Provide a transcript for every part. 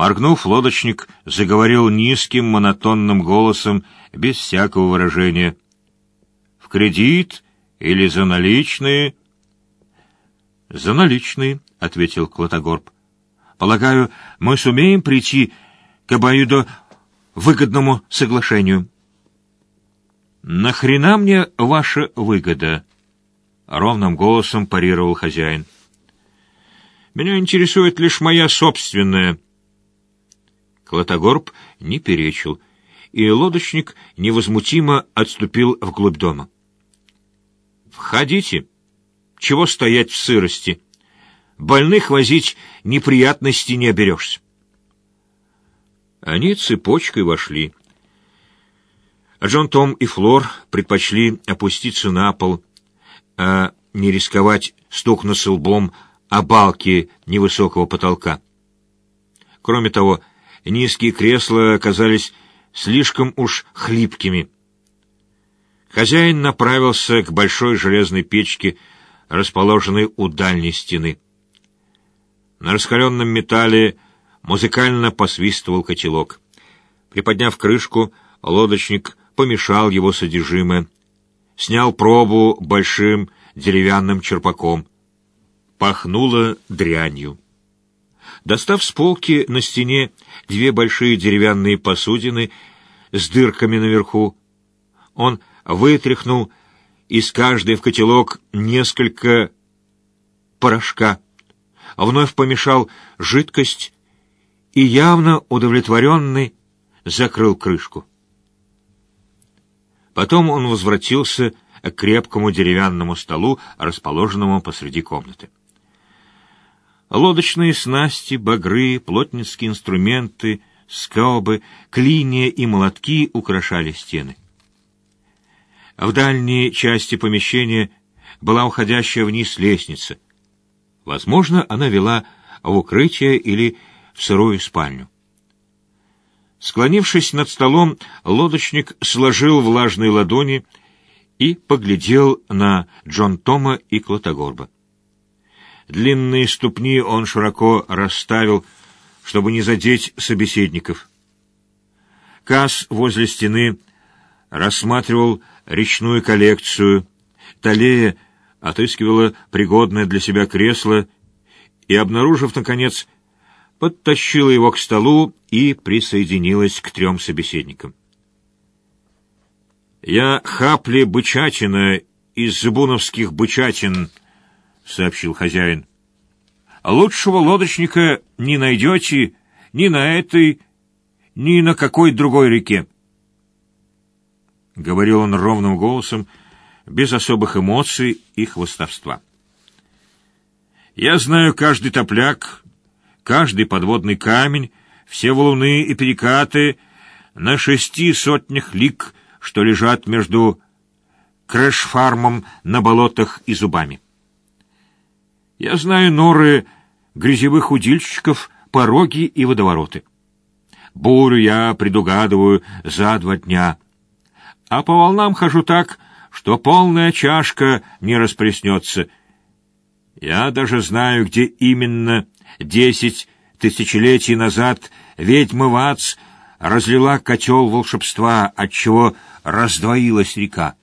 Моргнув, лодочник заговорил низким монотонным голосом, без всякого выражения. «В кредит или за наличные?» «За наличные», — ответил Клотогорб. «Полагаю, мы сумеем прийти к обоюдо выгодному соглашению». «Нахрена мне ваша выгода?» — ровным голосом парировал хозяин. «Меня интересует лишь моя собственная». Клотогорб не перечил, и лодочник невозмутимо отступил вглубь дома. «Входите!» Чего стоять в сырости? Больных возить неприятности не оберешься. Они цепочкой вошли. Джон Том и Флор предпочли опуститься на пол, а не рисковать стукнуться лбом о балки невысокого потолка. Кроме того, низкие кресла оказались слишком уж хлипкими. Хозяин направился к большой железной печке, расположенной у дальней стены. На раскаленном металле музыкально посвистывал котелок. Приподняв крышку, лодочник помешал его содержимое, снял пробу большим деревянным черпаком. Пахнуло дрянью. Достав с полки на стене две большие деревянные посудины с дырками наверху, он вытряхнул из каждой в котелок несколько порошка, вновь помешал жидкость и, явно удовлетворенный, закрыл крышку. Потом он возвратился к крепкому деревянному столу, расположенному посреди комнаты. Лодочные снасти, багры, плотницкие инструменты, скобы, клинья и молотки украшали стены. В дальней части помещения была уходящая вниз лестница. Возможно, она вела в укрытие или в сырую спальню. Склонившись над столом, лодочник сложил влажные ладони и поглядел на Джон Тома и Клотогорба. Длинные ступни он широко расставил, чтобы не задеть собеседников. Касс возле стены рассматривал речную коллекцию. Талея отыскивала пригодное для себя кресло и, обнаружив, наконец, подтащила его к столу и присоединилась к трем собеседникам. «Я Хапли Бычатина из Зыбуновских Бычатин», — сообщил хозяин. «Лучшего лодочника не найдете ни на этой, ни на какой другой реке. — говорил он ровным голосом, без особых эмоций и хвостовства. «Я знаю каждый топляк, каждый подводный камень, все валуны и перекаты на шести сотнях лик, что лежат между крэш-фармом на болотах и зубами. Я знаю норы грязевых удильщиков, пороги и водовороты. Бурю я предугадываю за два дня — а по волнам хожу так, что полная чашка не расплеснется. Я даже знаю, где именно десять тысячелетий назад ведьма Вац разлила котел волшебства, отчего раздвоилась река.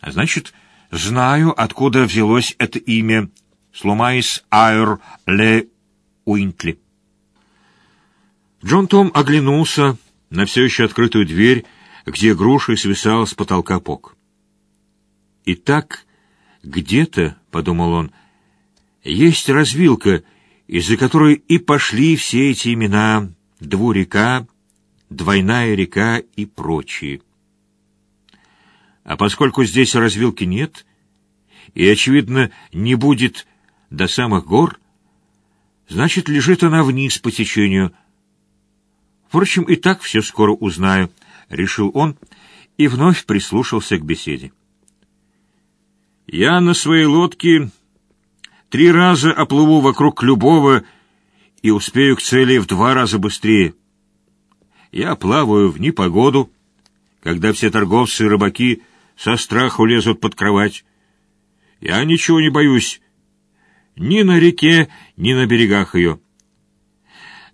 А значит, знаю, откуда взялось это имя Слумайс Айр Ле Уинтли. Джон Том оглянулся на все еще открытую дверь, где грушей свисал с потолка пок. «Итак, где-то, — подумал он, — есть развилка, из-за которой и пошли все эти имена — двурека, двойная река и прочие. А поскольку здесь развилки нет, и, очевидно, не будет до самых гор, значит, лежит она вниз по течению. Впрочем, и так все скоро узнаю —— решил он и вновь прислушался к беседе. «Я на своей лодке три раза оплыву вокруг любого и успею к цели в два раза быстрее. Я плаваю в непогоду, когда все торговцы и рыбаки со страху лезут под кровать. Я ничего не боюсь, ни на реке, ни на берегах ее.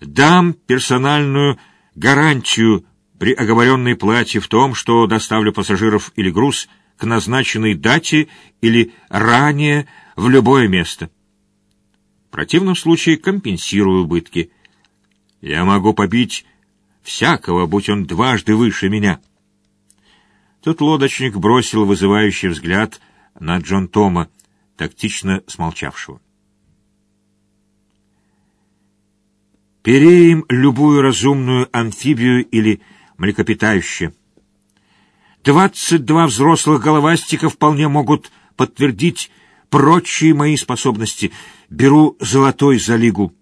Дам персональную гарантию при оговоренной плате в том, что доставлю пассажиров или груз к назначенной дате или ранее в любое место. В противном случае компенсирую убытки. Я могу побить всякого, будь он дважды выше меня. Тут лодочник бросил вызывающий взгляд на Джон Тома, тактично смолчавшего. Переем любую разумную амфибию или млекопитающее. Двадцать два взрослых головастика вполне могут подтвердить прочие мои способности. Беру золотой за лигу.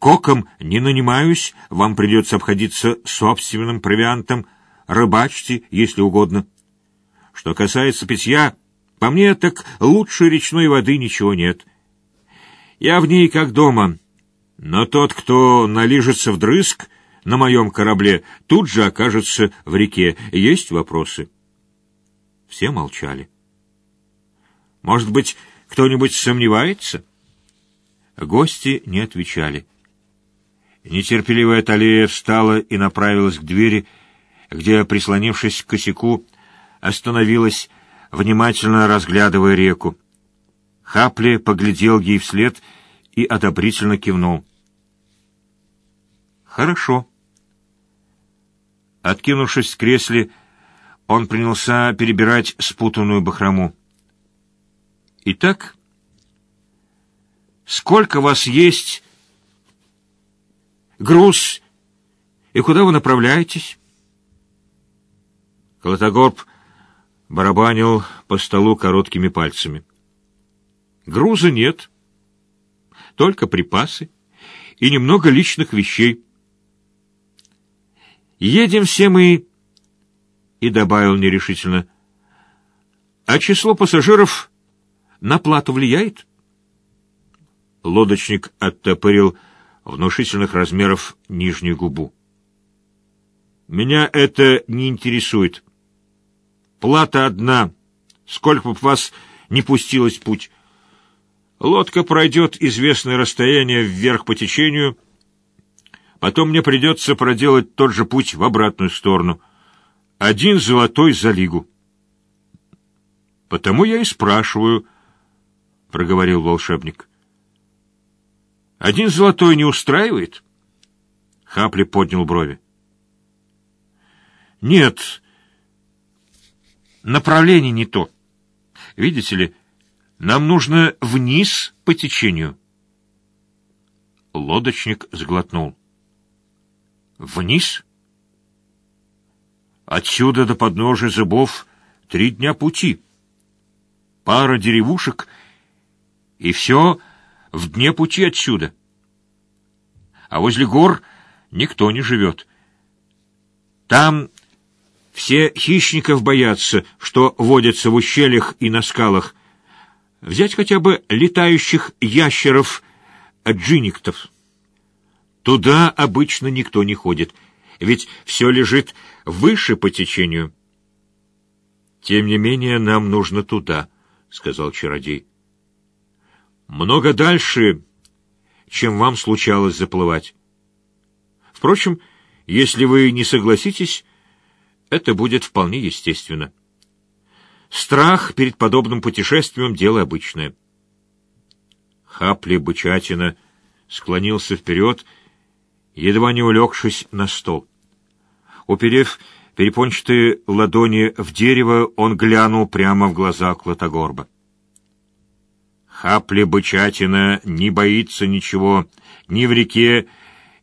Коком не нанимаюсь, вам придется обходиться собственным провиантом, рыбачьте, если угодно. Что касается питья, по мне так лучше речной воды ничего нет. Я в ней как дома, но тот, кто налижется вдрызг на моем корабле, тут же окажется в реке. Есть вопросы?» Все молчали. «Может быть, кто-нибудь сомневается?» Гости не отвечали. Нетерпеливая Талия встала и направилась к двери, где, прислонившись к косяку, остановилась, внимательно разглядывая реку. Хапли поглядел ей вслед и одобрительно кивнул. «Хорошо». Откинувшись в кресле, он принялся перебирать спутанную бахрому. «Итак, сколько вас есть груз, и куда вы направляетесь?» Колотогорб барабанил по столу короткими пальцами. «Груза нет, только припасы и немного личных вещей. Едем все мы...» И добавил нерешительно. «А число пассажиров на плату влияет?» Лодочник оттопырил внушительных размеров нижнюю губу. «Меня это не интересует. Плата одна. Сколько бы вас не пустилось путь. Лодка пройдет известное расстояние вверх по течению, потом мне придется проделать тот же путь в обратную сторону. Один золотой за лигу». «Потому я и спрашиваю», — проговорил волшебник. Один золотой не устраивает? Хапли поднял брови. Нет, направление не то. Видите ли, нам нужно вниз по течению. Лодочник сглотнул. Вниз? Отсюда до подножия зубов три дня пути. Пара деревушек, и все в дне пути отсюда. А возле гор никто не живет. Там все хищников боятся, что водятся в ущельях и на скалах. Взять хотя бы летающих ящеров, джиниктов. Туда обычно никто не ходит, ведь все лежит выше по течению. Тем не менее, нам нужно туда, — сказал чародей много дальше, чем вам случалось заплывать. Впрочем, если вы не согласитесь, это будет вполне естественно. Страх перед подобным путешествием — дело обычное. Хапли бычатина склонился вперед, едва не улегшись на стол. Уперев перепончатые ладони в дерево, он глянул прямо в глаза Клотогорба. Хапля бычатина не боится ничего ни в реке,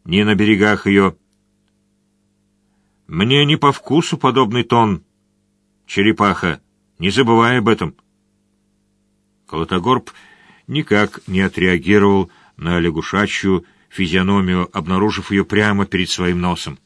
ни на берегах ее. Мне не по вкусу подобный тон, черепаха, не забывай об этом. Колотогорб никак не отреагировал на лягушачью физиономию, обнаружив ее прямо перед своим носом.